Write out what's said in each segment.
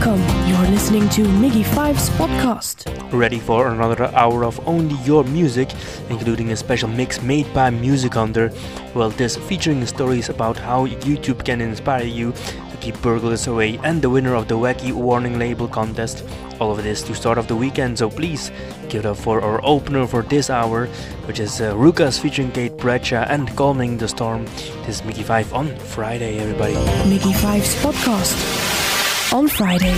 Welcome. You're listening to Miggy Five's podcast. Ready for another hour of only your music, including a special mix made by Music Hunter. Well, this featuring stories about how YouTube can inspire you to keep burglars away and the winner of the Wacky Warning Label contest. All of this to start off the weekend, so please give it up for our opener for this hour, which is uh, Rukas featuring Kate Bradshaw and Calming the Storm. This is Miggy 5 on Friday, everybody. Miggy Five's podcast on Friday.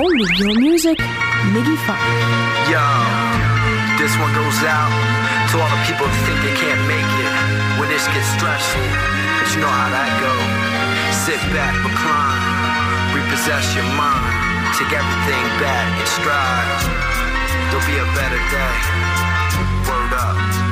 Only your music, Miggy Five. Yo, this one goes out to all the people who think they can't make it when this gets stressful. But you know how that go. Sit back, recline, repossess your mind, take everything back in stride. There'll be a better day. Word up.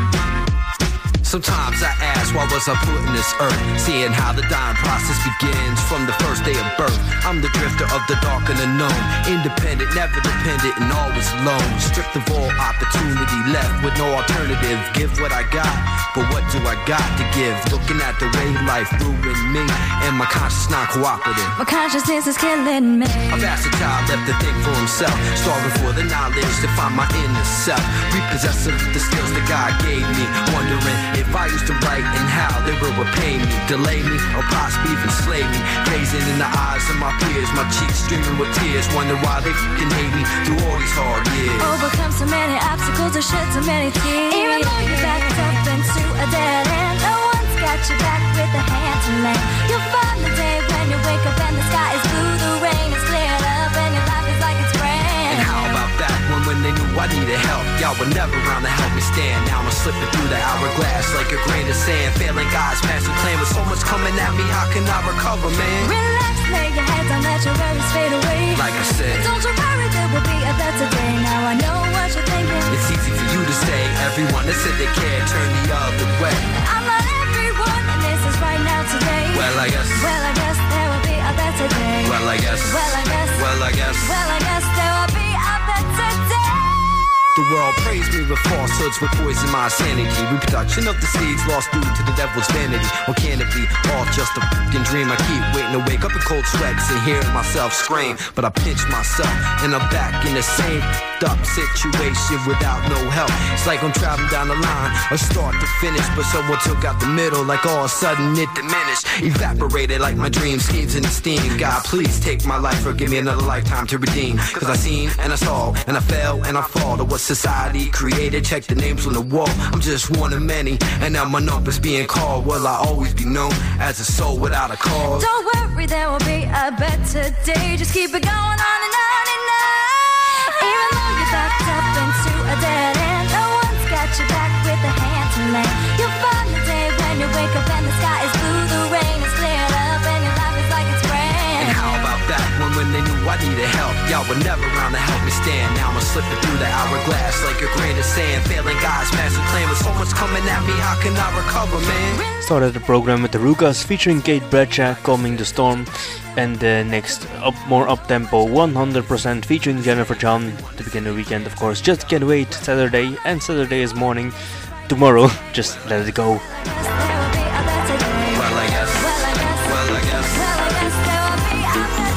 Sometimes I ask, why was I put in this earth? Seeing how the dying process begins from the first day of birth. I'm the drifter of the dark and unknown. Independent, never dependent, and always alone. Stripped of all opportunity, left with no alternative. Give what I got, but what do I got to give? Looking at the way life ruined me, and my conscience not cooperative. My consciousness is killing me. I've asked a child left to think for himself, starving for the knowledge to find my inner self. Repossessing the skills that God gave me, wondering if I used to write and how they will repay me, delay me, or possibly even slay me. Gazing in the eyes of my peers, my cheeks streaming with tears, wonder why they can hate me through all these hard years. Overcome so many obstacles or shed so many tears. Even though you're backed up into a dead end, no one's got your back with a hand to lend. You'll find the day when you wake up and the sky is blue, the rain is cleared they knew I needed help? Y'all were never around to help me stand. Now I'm slipping through the hourglass like a grain of sand. Failing God's master plan with so much coming at me, how can I recover, man? Relax, lay your head down, let your worries fade away. Like I said, Don't you worry, there will be a better day. Now I know what you're thinking. it's easy for you to say. Everyone that said they cared turned the other way. I'm not everyone, and this is right now today. Well, I guess. Well, I guess there will be a better day. Well, I guess. Well, I guess. Well, I guess. Well, I guess there will be a better day. The world praised me with falsehoods would poison my sanity. Reproduction of the seeds lost due to the devil's vanity. Or can it be all just a fucking dream? I keep waiting to wake up in cold sweats and hear myself scream. But I pinch myself and I'm back in the same up situation without no help. It's like I'm traveling down the line, or start to finish. But someone took out the middle, like all of a sudden it diminished. Evaporated like my dreams, schemes and steam. God, please take my life or give me another lifetime to redeem. Cause I seen and I saw, and I fell and I fall to what society created. Check the names on the wall. I'm just one of many, and now my number's being called. Will I always be known as a soul without a cause? Don't worry, there will be a better day. Just keep it going on and on and on. Even though you're backed up into a dead end, no one's got your back with a hand to lend. You'll find the day when you wake up When when they knew I needed help, y'all were never around to help me stand. Now I'm slipping through the hourglass like a grain of sand. Failing God's master plan with so much coming at me, how can I recover, man? Started the program with the Rukas featuring Kate Bradshaw, Calming the Storm, and the next up more up tempo 100% featuring Jennifer John to begin the weekend. Of course, just can't wait Saturday, and Saturday is morning. Tomorrow, just let it go. There will be a better day. Well, I guess. Well, I guess. Well, I guess.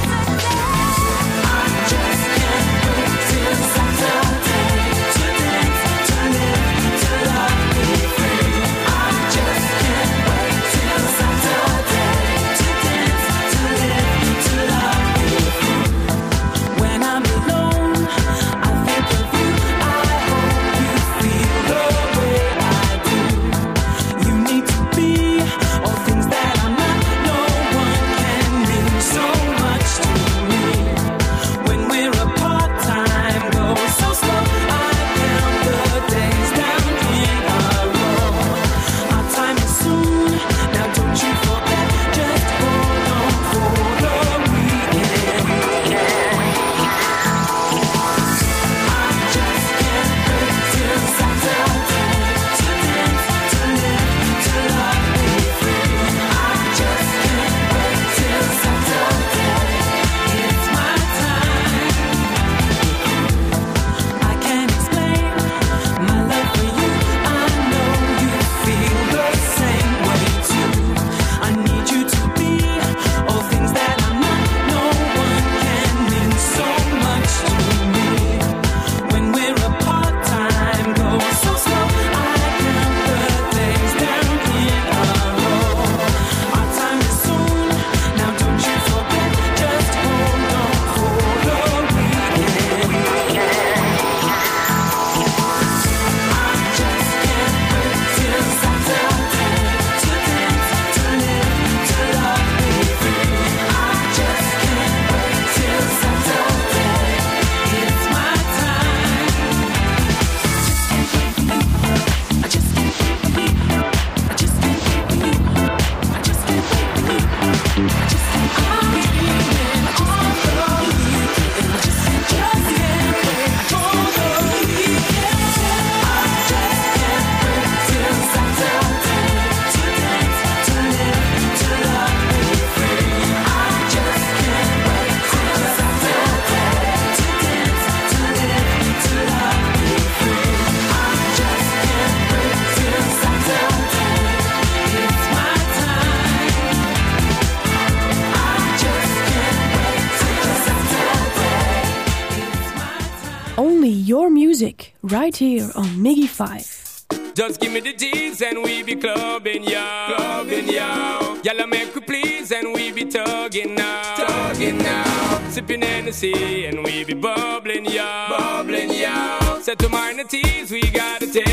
Right here on Miggy 5. Just give me the G's and we be clubbing, yo. Clubbing, yo. Y'all make we please and we be tugging now. Tugging now. Sipping Hennessy and we be bubbling, yo. Bubbling, yo. Set to minor teas, we gotta take it slow.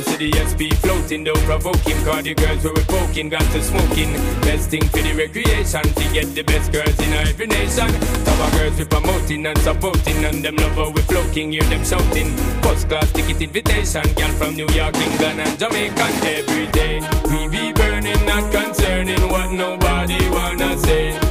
In the SP floating, though provoking. Cause the girls we were poking, got to smoking. Best thing for the recreation, to get the best girls in every nation. Top of girls we promoting and supporting, and them lover we floating, hear them shouting. First class ticket invitation, girl from New York, England, and Jamaica every day. We be burning, not concerning what nobody wanna say.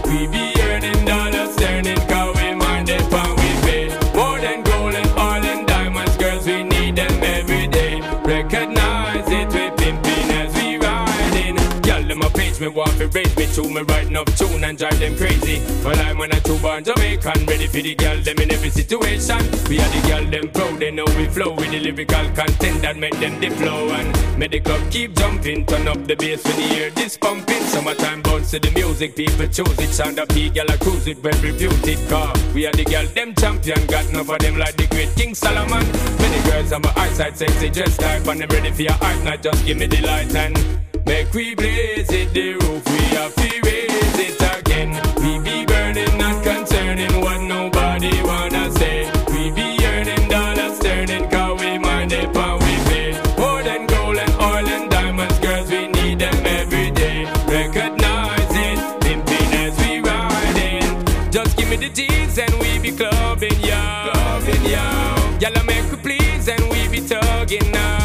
Them want to raise me to me writing up tune and drive them crazy. Well, I'm when I two born Jamaican, ready for the girl them in every situation. We are the girl them proud, they know we flow with the lyrical content that make them the flow and make the club keep jumping. Turn up the bass when you hear this pumping. Summertime bounce to the music, people choose it. Sound up, P, girl I cruise it, well reputed car. We are the girl them champion, got enough of them like the great King Solomon. Many girls on my eyesight, sexy dress type, and them ready for your art, not just give me the light and make we blaze it. The roof we have to raise it again. We be burning, not concerning what nobody wanna say. We be earning dollars, turning, cause we mind it, we pay. More than gold and oil and diamonds, girls, we need them every day. Recognize it, pimping as we riding. Just give me the G's and we be clubbing, yo. Clubbing, yo. Y'all make we please and we be tugging now.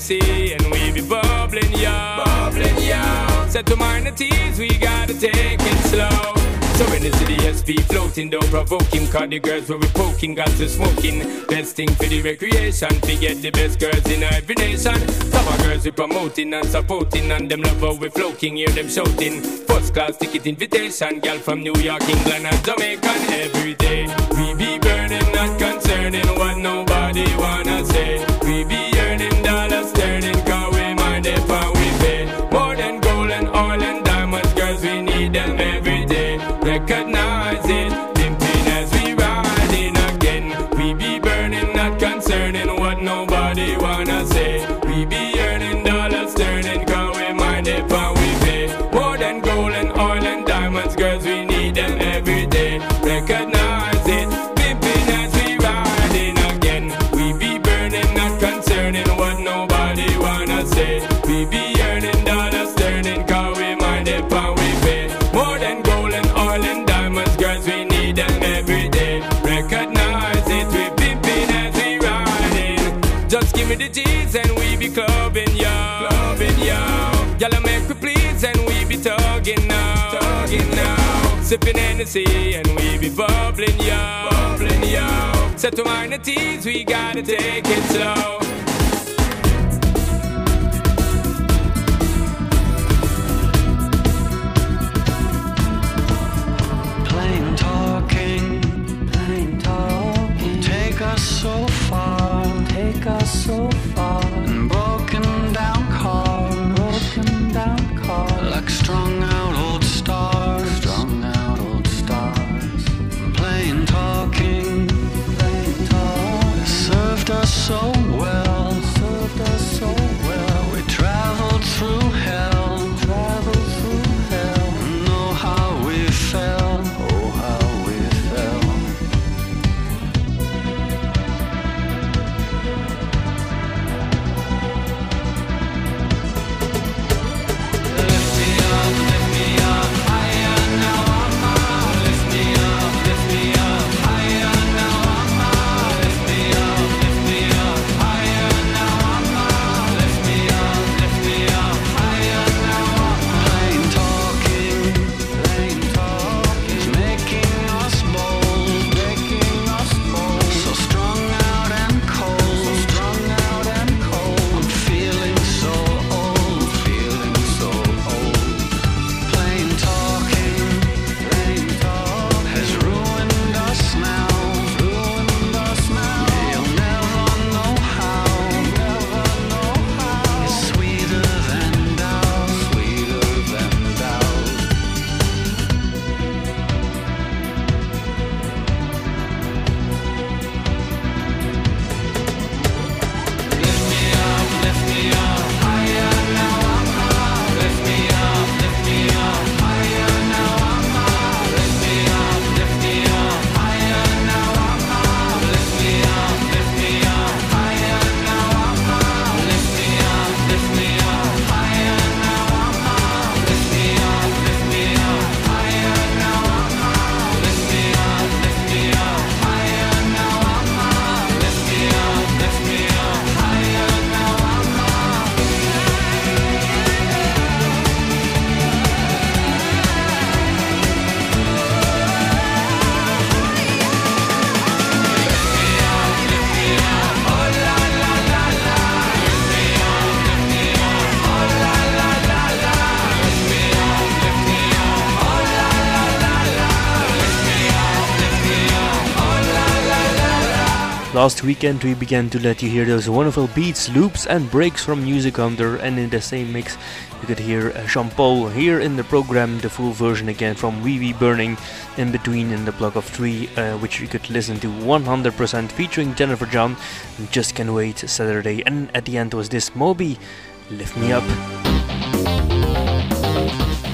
Hennessy and we be bubbling, yo. Bubbling, yo. Set to minor teas, we gotta take it slow. So in the city, SP floating, don't provoke him. Cause the girls where we poking, got to smoking. Best thing for the recreation, to get the best girls in every nation. Of girls we promoting and supporting, and them love how we floating, hear them shouting. First class ticket invitation, girl from New York, England, and Jamaica every day. We be burning, not concerning what nobody wanna Sipping Hennessy and we be bubbling, yo. Bubbling, yo. Set to minor teas, we gotta take it slow. Last weekend we began to let you hear those wonderful beats, loops and breaks from Music Hunter and in the same mix you could hear uh, Sean Paul here in the program, the full version again from We Be Burning in between in the block of three, uh, which you could listen to 100% featuring Jennifer John. Just Can Wait Saturday. And at the end was this Moby, Lift Me Up.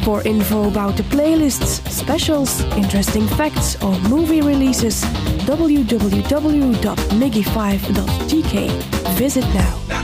For info about the playlists, specials, interesting facts, or movie releases, www.miggy5.gk. Visit now.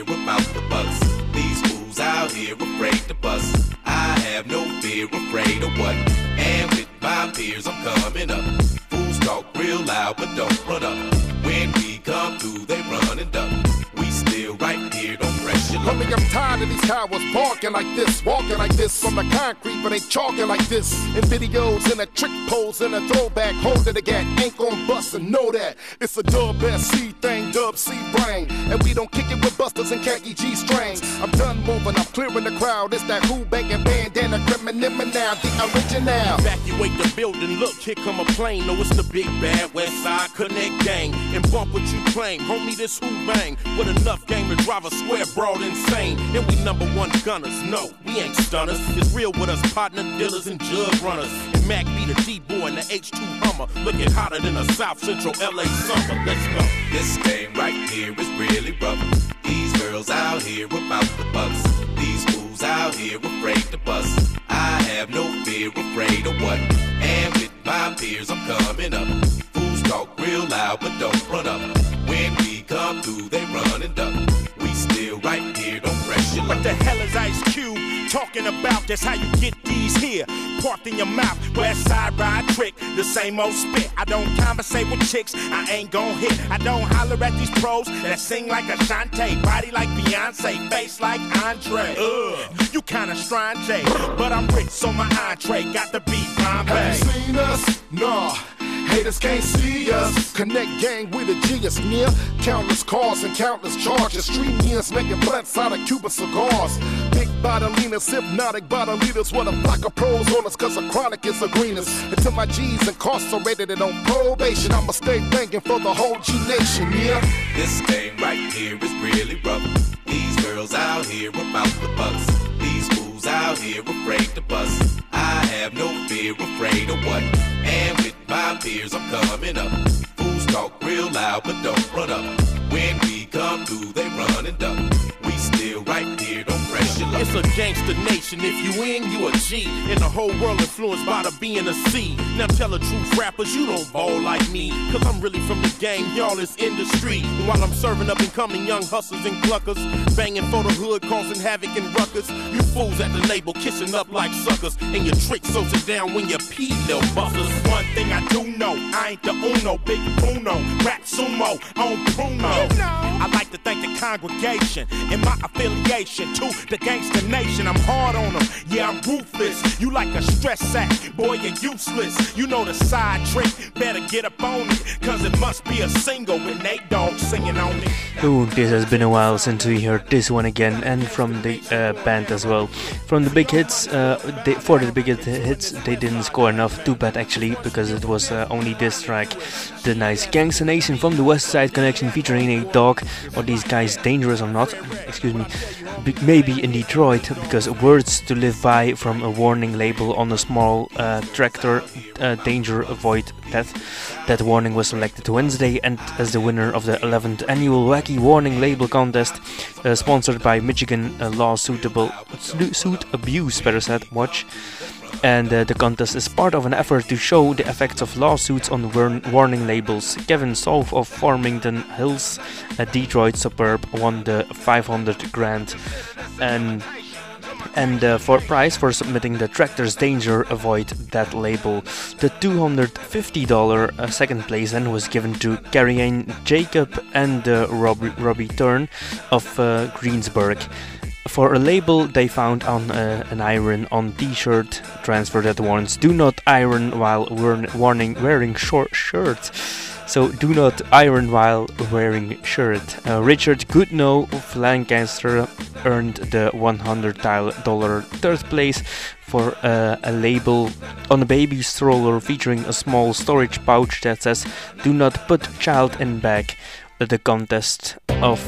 About the bucks. These fools out here afraid to bust. I have no fear, afraid of what? And with my peers, I'm coming up. Fools talk real loud, but don't run up. When we come through, they run and duck. I'm tired of these cowards barking like this, walking like this from the concrete, but they chalking like this. In videos, in a trick pose, in a throwback, holding the gat, ain't gon' bust and know that. It's a dub SC thing, dub C brain. And we don't kick it with busters and khaki G strings. I'm done moving, I'm clearing the crowd. It's that who banging bandana, criminal now, the original. Evacuate the building, look, here come a plane. No, it's the big bad West Side Connect gang. And bump what you claim, homie, this who bang. With enough game to drive a square broad insane. And we number one gunners, no, we ain't stunners. It's real with us, partner dealers and jug runners. And Mac be the D-boy and the H2 Hummer. Looking hotter than a South Central LA summer. Let's go. This game right here is really rough. These girls out here about the bucks. These fools out here afraid to bust. I have no fear, afraid of what? And with my peers, I'm coming up. Fools talk real loud, but don't run up. When we come through, they run and duck. Still right here, don't press. What the hell is Ice Cube talking about? That's how you get these here. Parked in your mouth, west side ride trick, the same old spit. I don't conversate with chicks, I ain't gon' hit. I don't holler at these pros that sing like Ashanti, body like Beyonce, face like Andre. Ugh, you kinda strange, eh? but I'm rich, so my entree got the beat Bombay. Have you seen us? Nah. Haters can't see us. Connect gang with a genius near. Countless cars and countless charges. Street means making blunts out of Cuban cigars. Big bodilinas, hypnotic bodilitas. What a flock of pros on us, cause the chronic is the greenest. Until my G's incarcerated and on probation, I'ma stay banging for the whole G Nation, yeah? This game right here is really rough. These girls out here about the bucks. Fools out here afraid to bust. I have no fear, afraid of what? And with my peers, I'm coming up. Fools talk real loud, but don't run up. When we come through, they run and duck. We still right here, don't press your luck. It's a gangster nation. If you in, you a G. And the whole world influenced by the B and the C. Now tell the truth, rappers, you don't ball like me. Cause I'm really from the game, y'all is industry. And while I'm serving up and coming young hustlers and cluckers, banging for the hood, causing havoc and ruckus. You fools at the label, kissing up like suckers. And your tricks so sit down when you pee, little busters. One thing I do know, I ain't the Uno, big uno, rap sumo on Bruno. I like to thank the congregation and my affiliation to the gangster nation. I'm hard on them, yeah, I'm ruthless. You like a stress sack, boy, you're useless. You know the side trick, better get up on it, cause it must be a single with Nate Dogg singing on it. Ooh, this has been a while since we heard this one again, and from the uh, band as well. From the big hits, uh, they, for the big hits, they didn't score enough. Too bad actually, because it was uh, only this track, the nice Gangsta Nation from the West Side Connection featuring Nate Dogg. Are these guys dangerous or not? Excuse me. B- maybe in Detroit, because words to live by from a warning label on a small uh, tractor, uh, danger avoid death. That warning was selected Wednesday and as the winner of the 11th annual Wacky Warning Label Contest, uh, sponsored by Michigan uh, Law Suitable Suit Abuse Parasite Watch. And uh, the contest is part of an effort to show the effects of lawsuits on war- warning labels. Kevin Solf of Farmington Hills, a Detroit suburb, won the 500 grand. And and uh, for prize for submitting the tractor's danger avoid that label the $250 uh, second place then was given to Carrie Jacob and uh, Robbie, Robbie Turn of uh, Greensburg for a label they found on uh, an iron on t-shirt transfer that warns do not iron while warn- warning wearing short shirts so do not iron while wearing shirt. Uh, Richard Goodnow of Lancaster earned the $100 third place for uh, a label on a baby stroller featuring a small storage pouch that says "Do not put child in bag." The contest of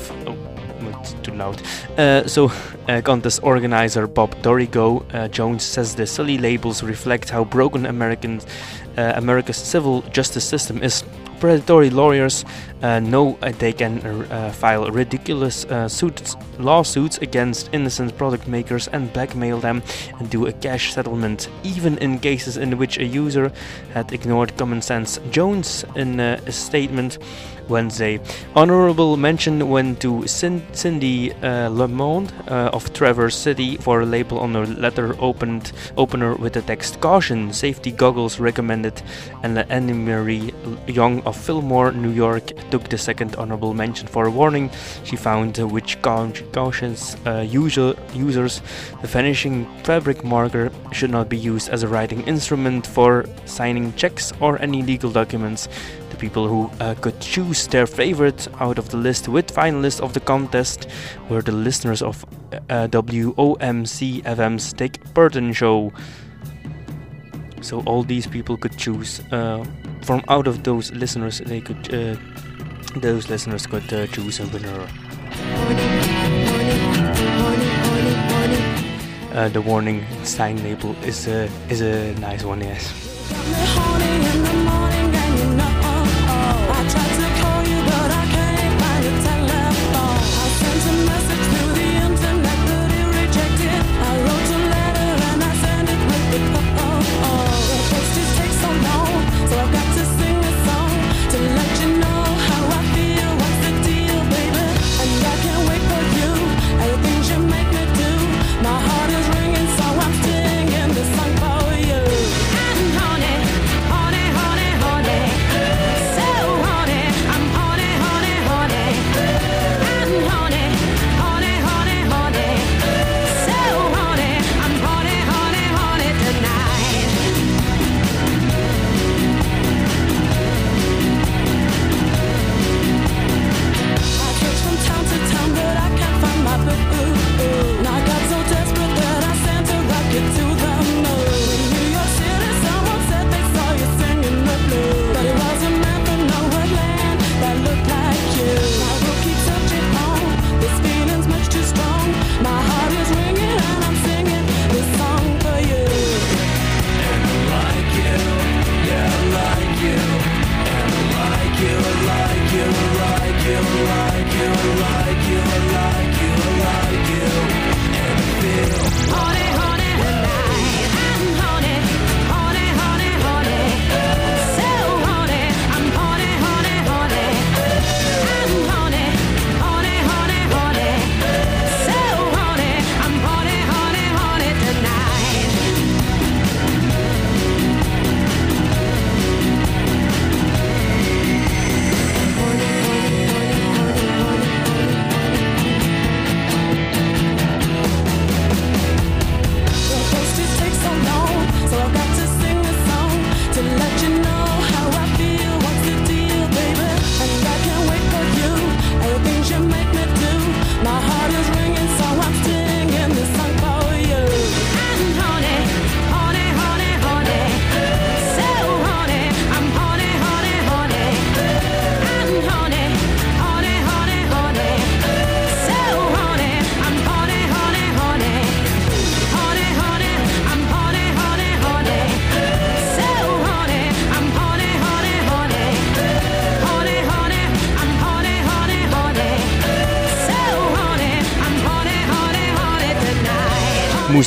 too loud. Uh, so, uh, contest organizer Bob Dorigo uh, Jones says the silly labels reflect how broken American uh, America's civil justice system is predatory lawyers uh, know uh, they can file ridiculous suits, lawsuits against innocent product makers and blackmail them and do a cash settlement, even in cases in which a user had ignored common sense. Jones, in a statement Wednesday, honorable mention went to Cindy uh, Lemond of Traverse City for a label on a letter opened opener with the text "Caution: Safety goggles recommended," and Anne Marie Young of Fillmore, New York took the second honorable mention for a warning. She found uh, which cautions uh, user, users the vanishing fabric marker should not be used as a writing instrument for signing checks or any legal documents. The people who uh, could choose their favorite out of the list with finalists of the contest were the listeners of uh, WOMC FM's Dick Purtan show. So all these people could choose uh, from out of those listeners. They could uh, those listeners could uh, choose a winner. Uh, the warning sign label is a is a nice one, yes.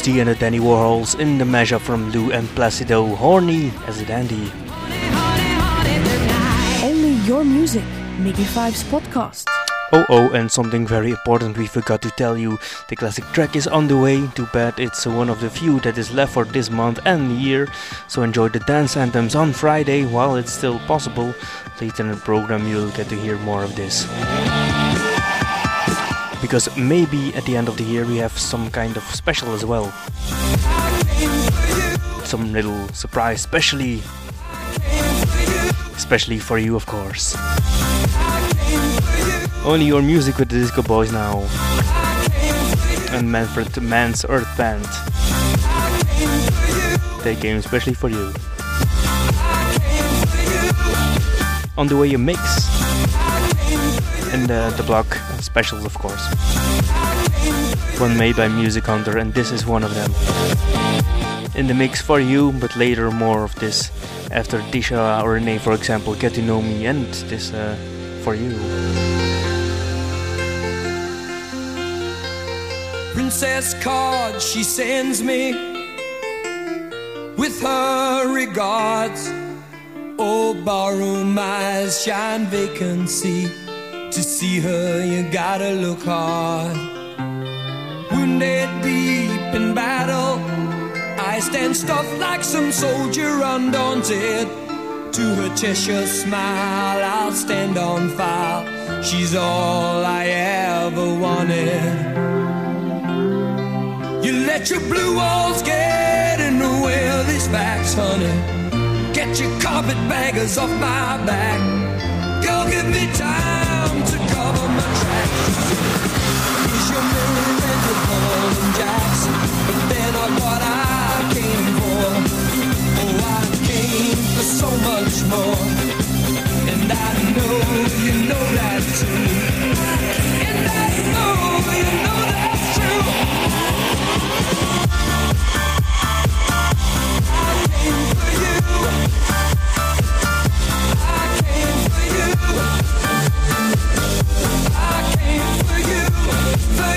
Mousse T and the Dandy Warhols in the measure from Loo and Placido, horny as a dandy. Only your music, Miggy Fives podcast. Oh oh, and something very important we forgot to tell you. The classic track is on the way. Too bad it's one of the few that is left for this month and year. So enjoy the dance anthems on Friday while it's still possible. Later in the program you'll get to hear more of this. Because maybe at the end of the year we have some kind of special as well. Some little surprise, especially, especially for you, of course. Only your music with the Disco Boys now, and Manfred Mann's Earth Band. They came especially for you. On the way, you mix and uh, the block specials, of course. One made by Music Hunter, and this is one of them. In the mix for you, but later more of this after Tisha or Renee, for example, get to know me, and this uh, for you. Princess card she sends me with her regards. Oh, barroom eyes shine vacancy. To see her, you gotta look hard. Wounded deep in battle, I stand stuffed like some soldier undaunted. To her Cheshire smile, I'll stand on fire. She's all I ever wanted. You let your blue walls get in the way of these facts, honey. Get your carpetbaggers off my back. Girl, give me time to your mirror and your Harlem Jackson? But then I what I came for. Oh, I came for so much more. And I know you know that too. And I know you know that's true. Fellas,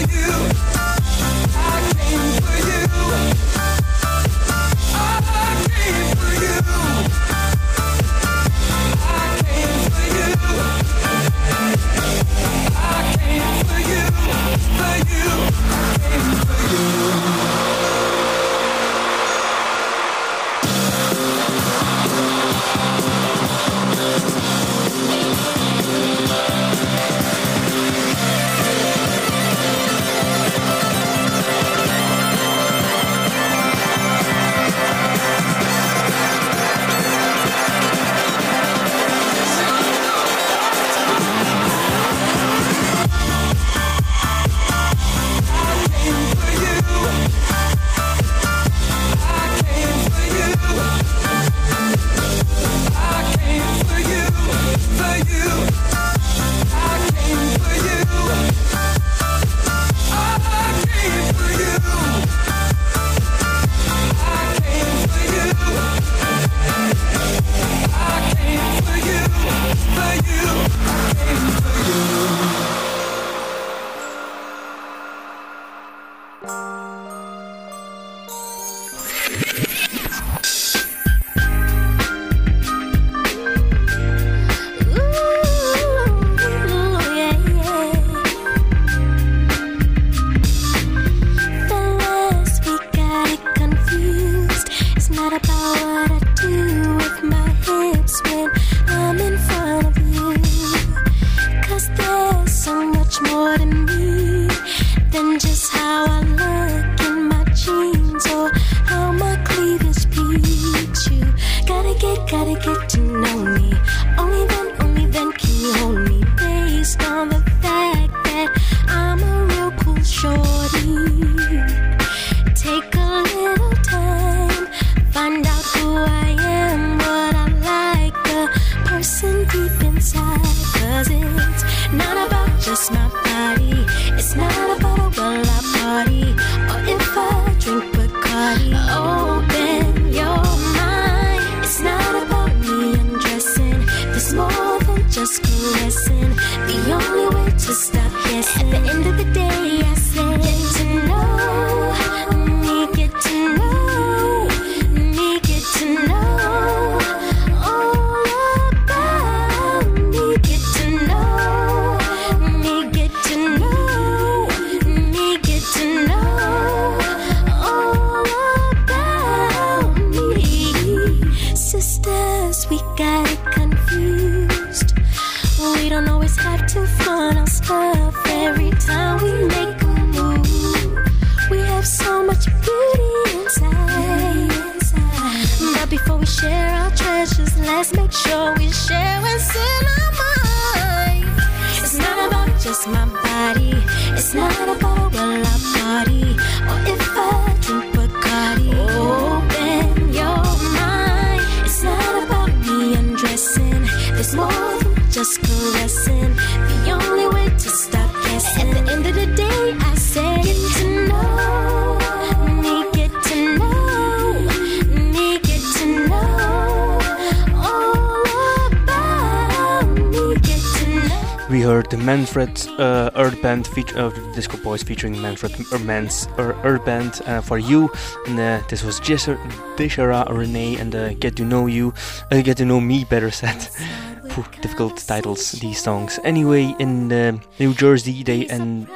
Manfred uh, Earth Band feature the Disco Boys featuring Manfred Mann's uh, Earth Band uh, for you, and uh, this was Jesser, Deshara Renee and uh, Get to Know You, uh, Get to Know Me, better. Phew, difficult titles these songs. Anyway, in uh, New Jersey, they and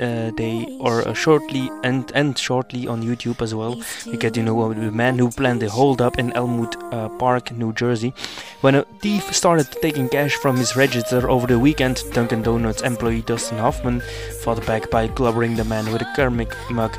uh, they are uh, shortly and and shortly on YouTube as well. You get to know the man who planned the holdup in Elmwood uh, Park, New Jersey. When a thief started taking cash from his register over the weekend, Dunkin' Donuts employee Dustin Hoffman fought back by clobbering the man with a Kermit mug.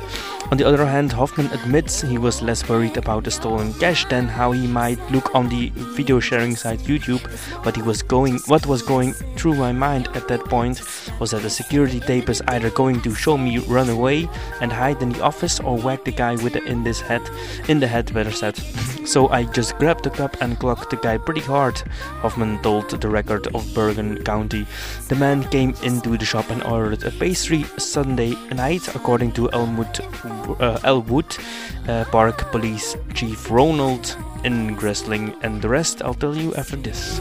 On the other hand, Hoffman admits he was less worried about the stolen cash than how he might look on the video sharing site YouTube. What he was going, what was going through my mind at that point was that the security tape is either going to show me run away and hide in the office or whack the guy with the, in this head, in the head, better said. so I just grabbed the cup and clocked the guy pretty hard. Hoffman told the record of Bergen County. The man came into the shop and ordered a pastry Sunday night, according to Elmwood, uh, Elwood uh, Park Police Chief Ronald in Ingressling, and the rest I'll tell you after this.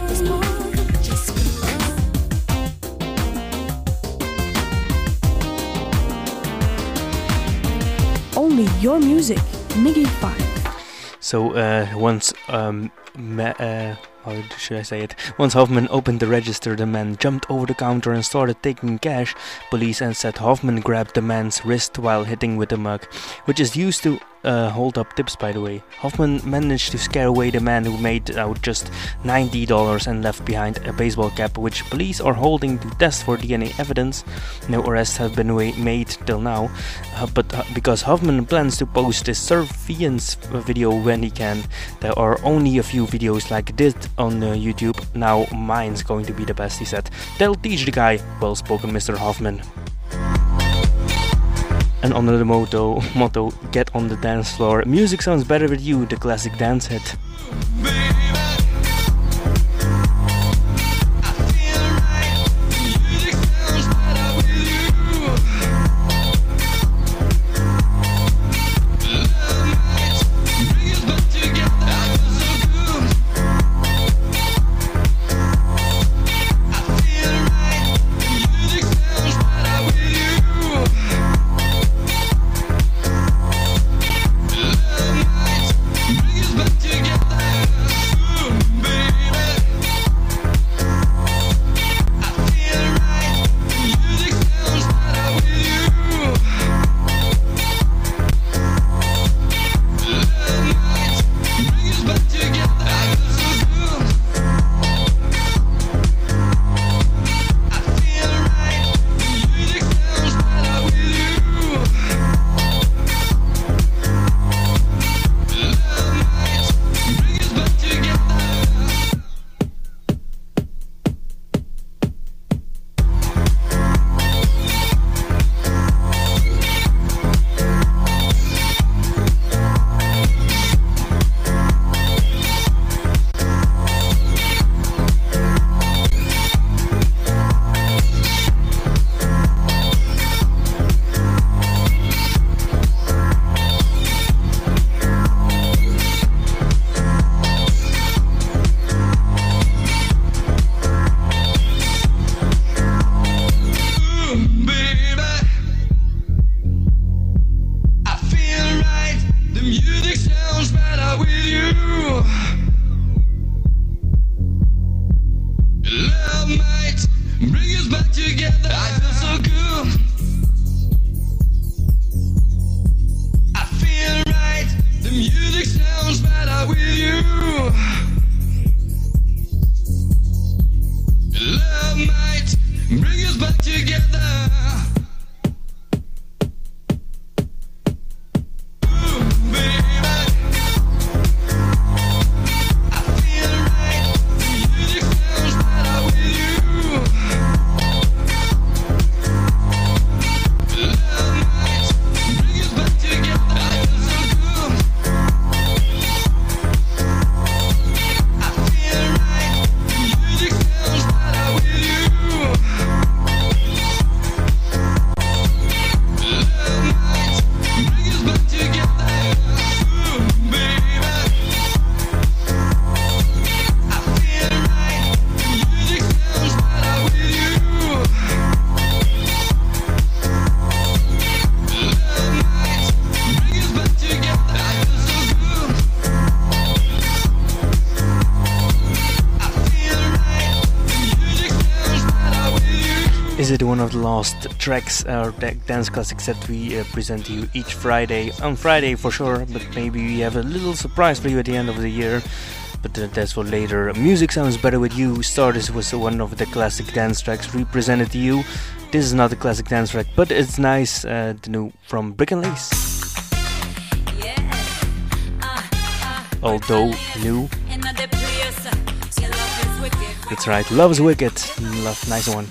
Only your music, Miggy 5. So uh, once um, ma- uh, how should I say it? Once Hoffman opened the register, the man jumped over the counter and started taking cash. Police and said Hoffman grabbed the man's wrist while hitting with a mug, which is used to uh, hold up tips, by the way. Hoffman managed to scare away the man who made out just $90 and left behind a baseball cap, which police are holding to test for DNA evidence. No arrests have been made till now, uh, but uh, because Hoffman plans to post a surveillance video when he can, there are only a few videos like this on uh, YouTube. Now mine's going to be the best, he said. They'll teach the guy. Well spoken, Mr. Hoffman. And under the motto, motto, get on the dance floor. Music sounds better with you, the classic dance hit. Last tracks or dance classics that we uh, present to you each Friday. On Friday for sure, but maybe we have a little surprise for you at the end of the year. But uh, that's for later. Music sounds better with you. Stardust was one of the classic dance tracks represented to you. This is not a classic dance track, but it's nice. Uh, the new from Brick and Lace. Although new. That's right, Love is Wicked. Love, nice one.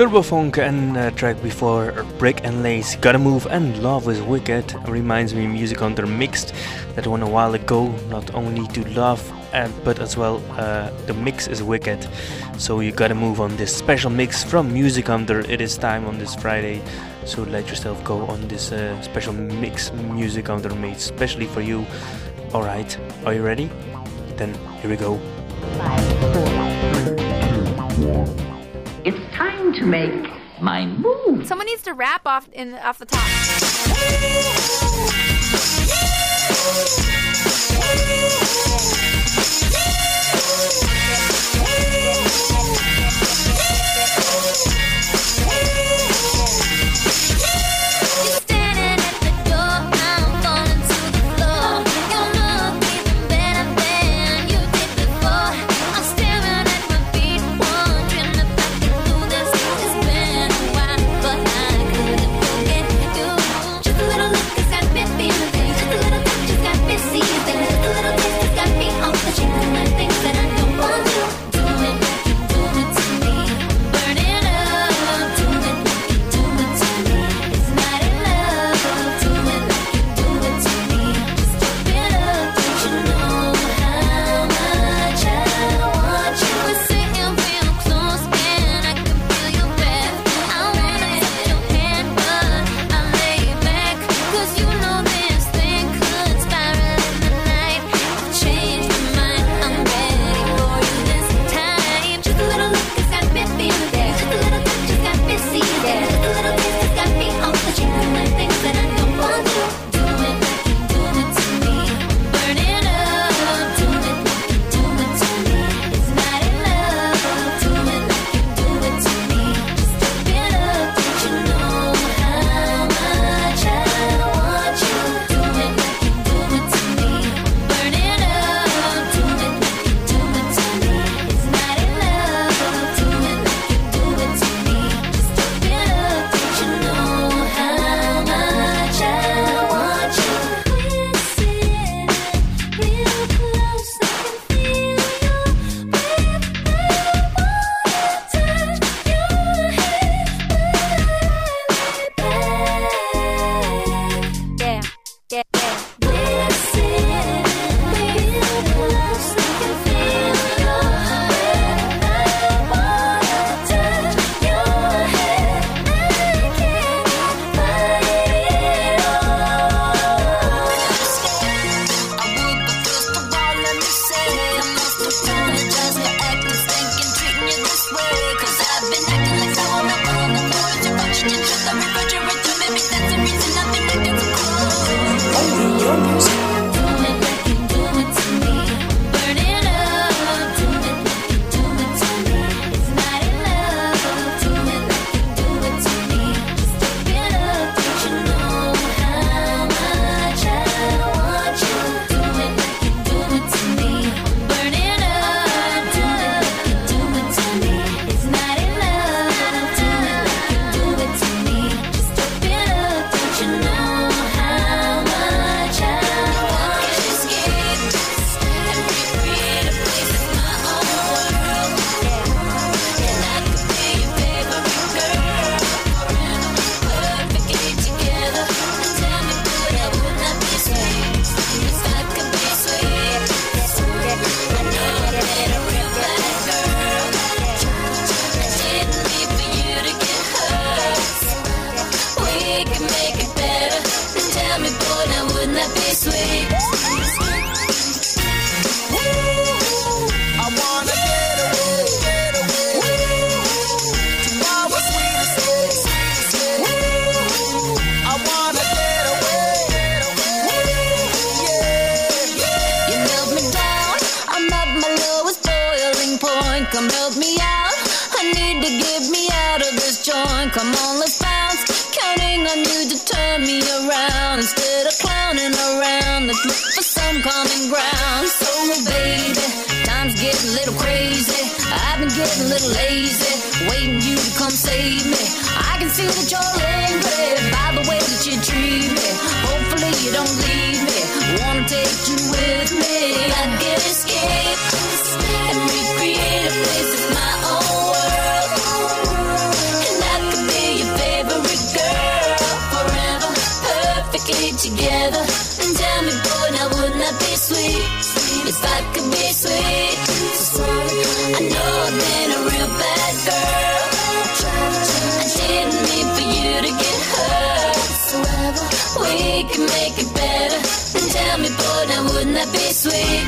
Turbofunk and uh, track before Brick and Lace, Gotta Move and Love is Wicked reminds me Music Hunter mixed that one a while ago. Not only to love, uh, but as well uh, the mix is wicked. So you gotta move on this special mix from Music Hunter. It is time on this Friday, so let yourself go on this uh, special mix Music Hunter made especially for you. Alright, are you ready? Then here we go. To make my move. Someone needs to rap off in off the top.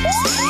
Woo!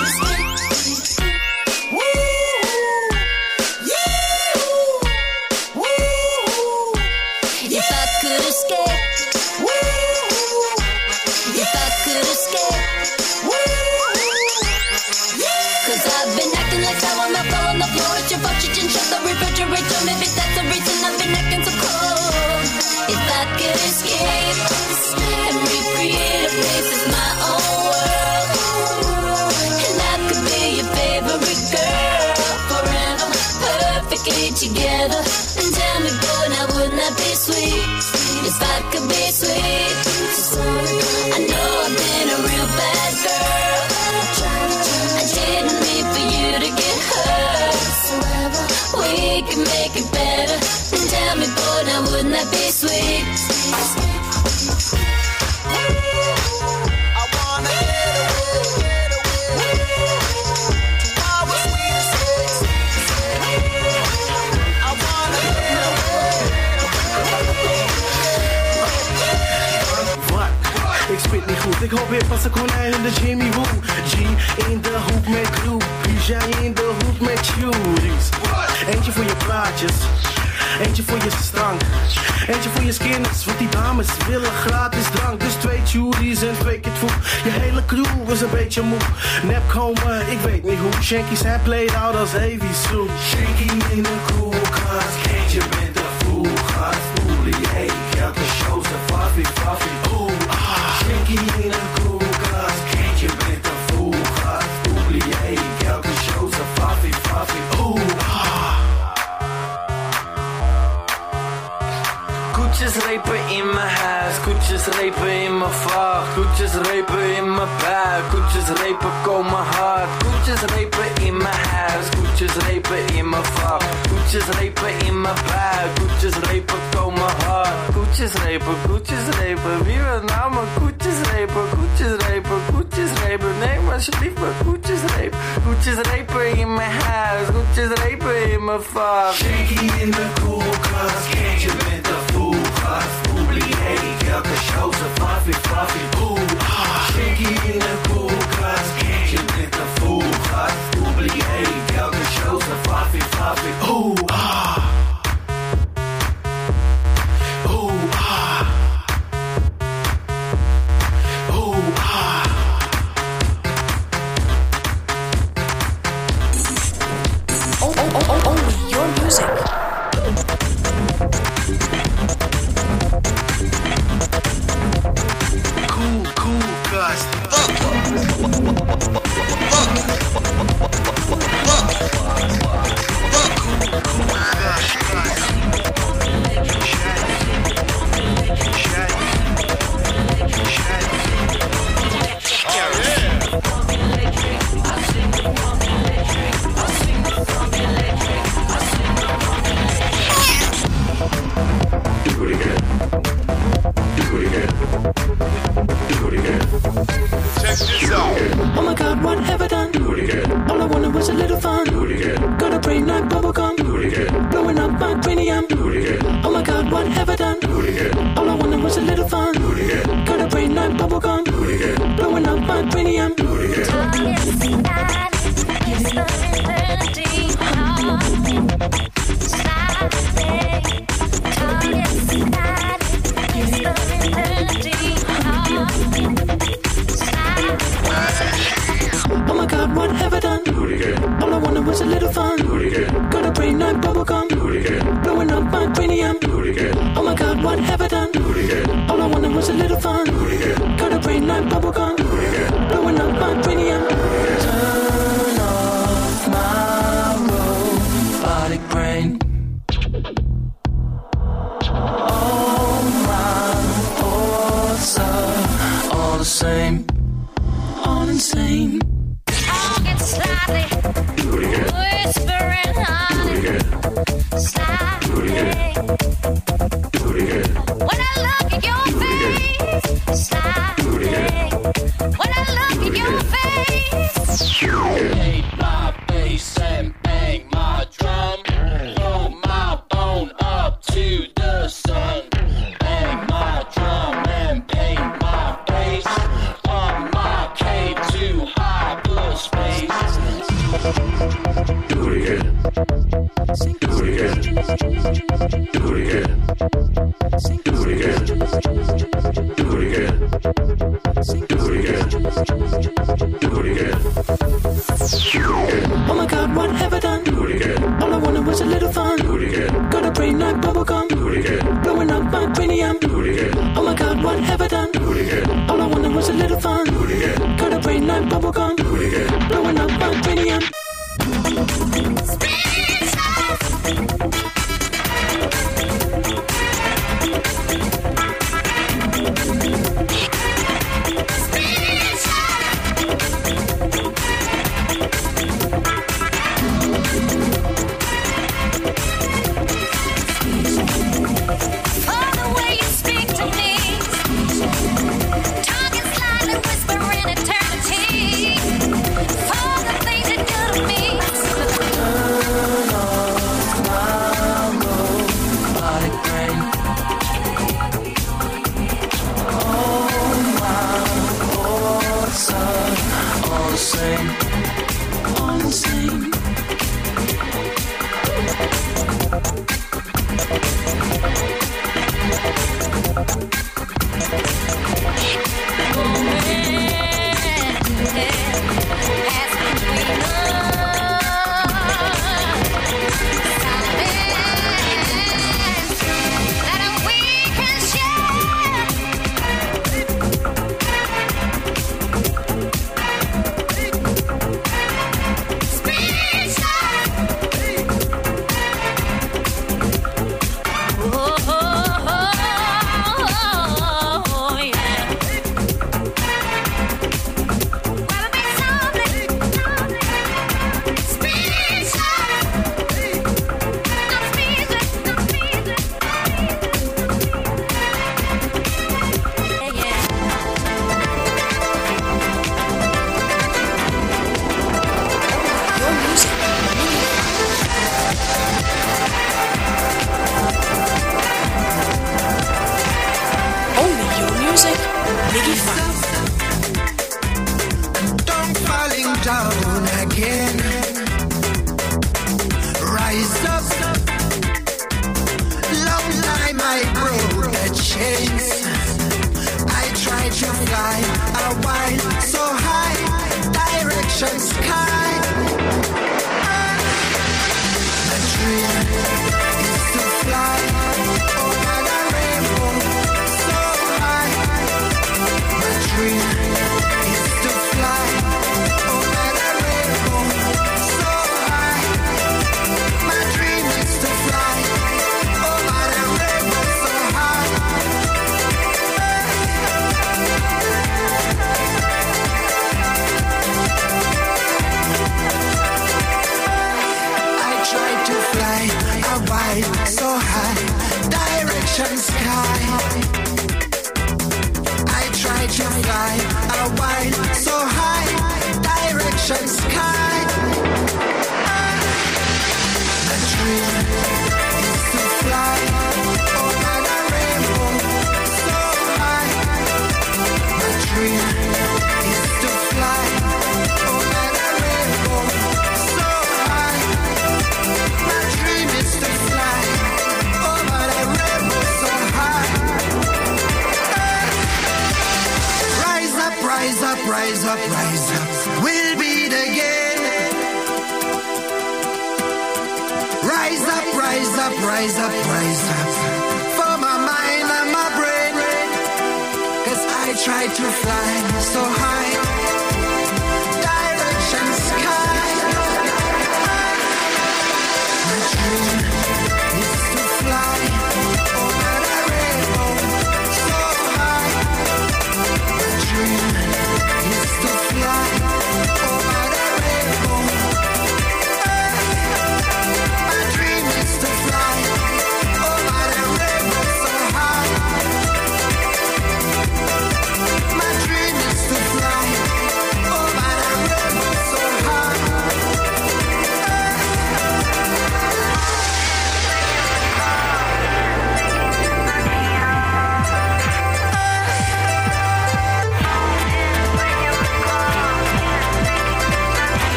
ik hoop weer pas een konijn in de Jimmy Woo. G in de hoek met crew. jij in de hoek met cuties. Eentje voor je plaatjes. Eentje voor je strang. Eentje voor je skinners, want die dames willen gratis drank. Dus twee juries en twee keer voet. Je hele crew is een beetje moe. Nep komen, ik weet niet hoe. Shanky's zijn played out als Heavy Soup. Shaking in cool koelkast, eentje met live with Gucci's an ape Gucci's an ape in my house Gucci's an ape in my farm Shaking in the cool cars Can't you met the fool cars Oubliez quelques choses Fluffy, fluffy, ooh Shaking in the cool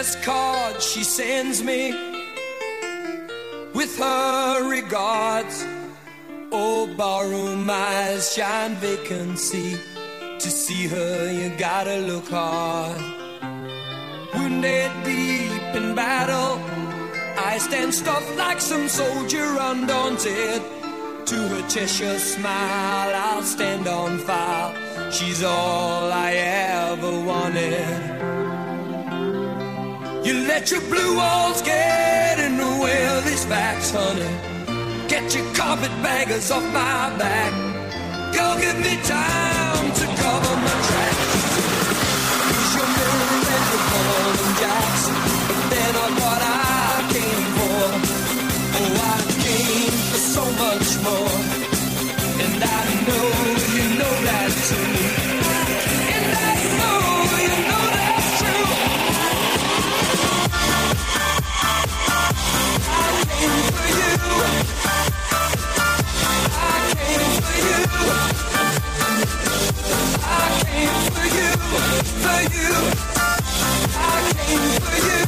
princess card she sends me with her regards. Oh, barroom eyes shine vacancy. To see her, you gotta look hard. Wounded deep in battle, I stand stuffed like some soldier undaunted. To her Cheshire smile, I'll stand on file. She's all I ever wanted. You let your blue walls get in the way of these facts, honey. Get your carpetbaggers off my back. Go give me time to cover my tracks. Use your mirror and your ball jacks. But they're not what I came for. Oh, I came for so much more. And I know I came for you, for you. I came for you.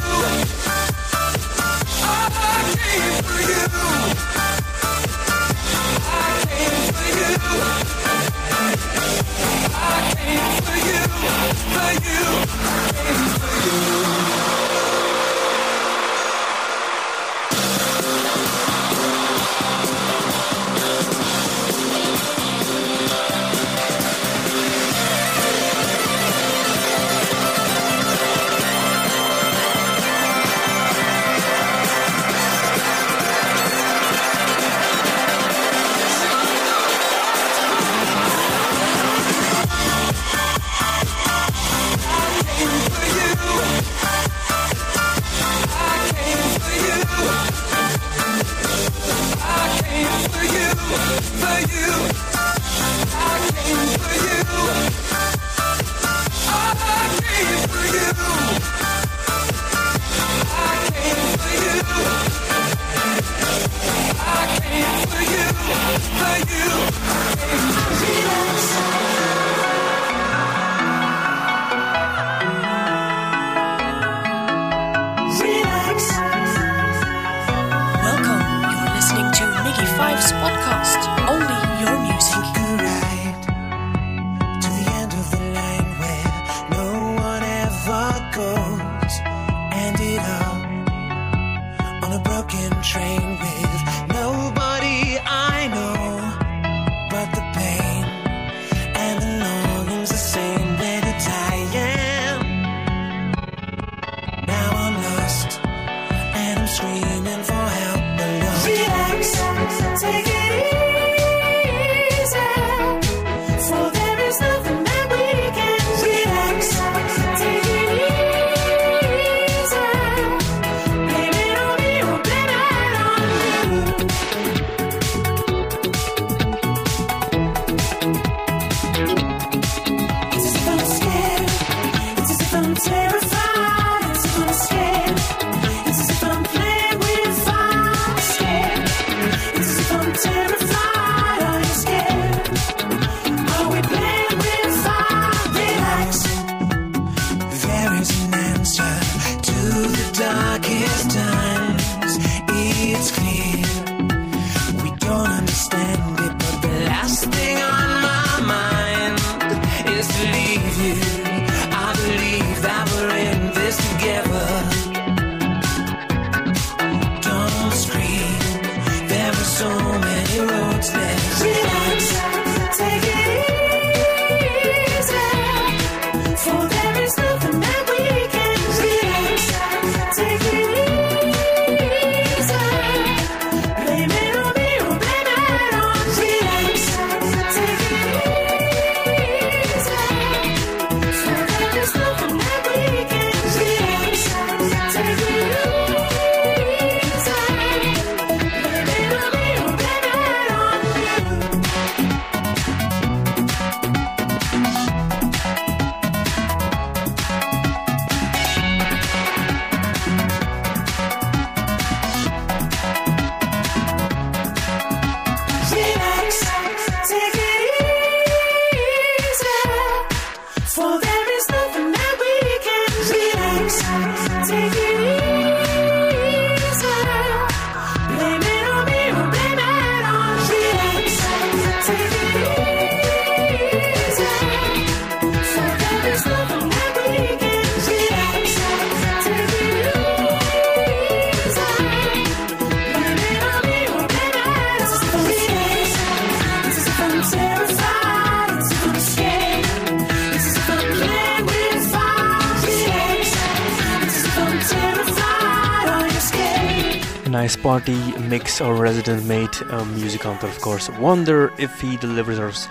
Party mix or resident made uh, music hunter, of course. Wonder if he delivers us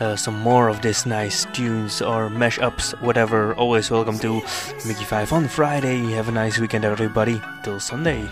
uh, some more of these nice tunes or mashups, whatever. Always welcome to Miggy 5 on Friday. Have a nice weekend, everybody. Till Sunday.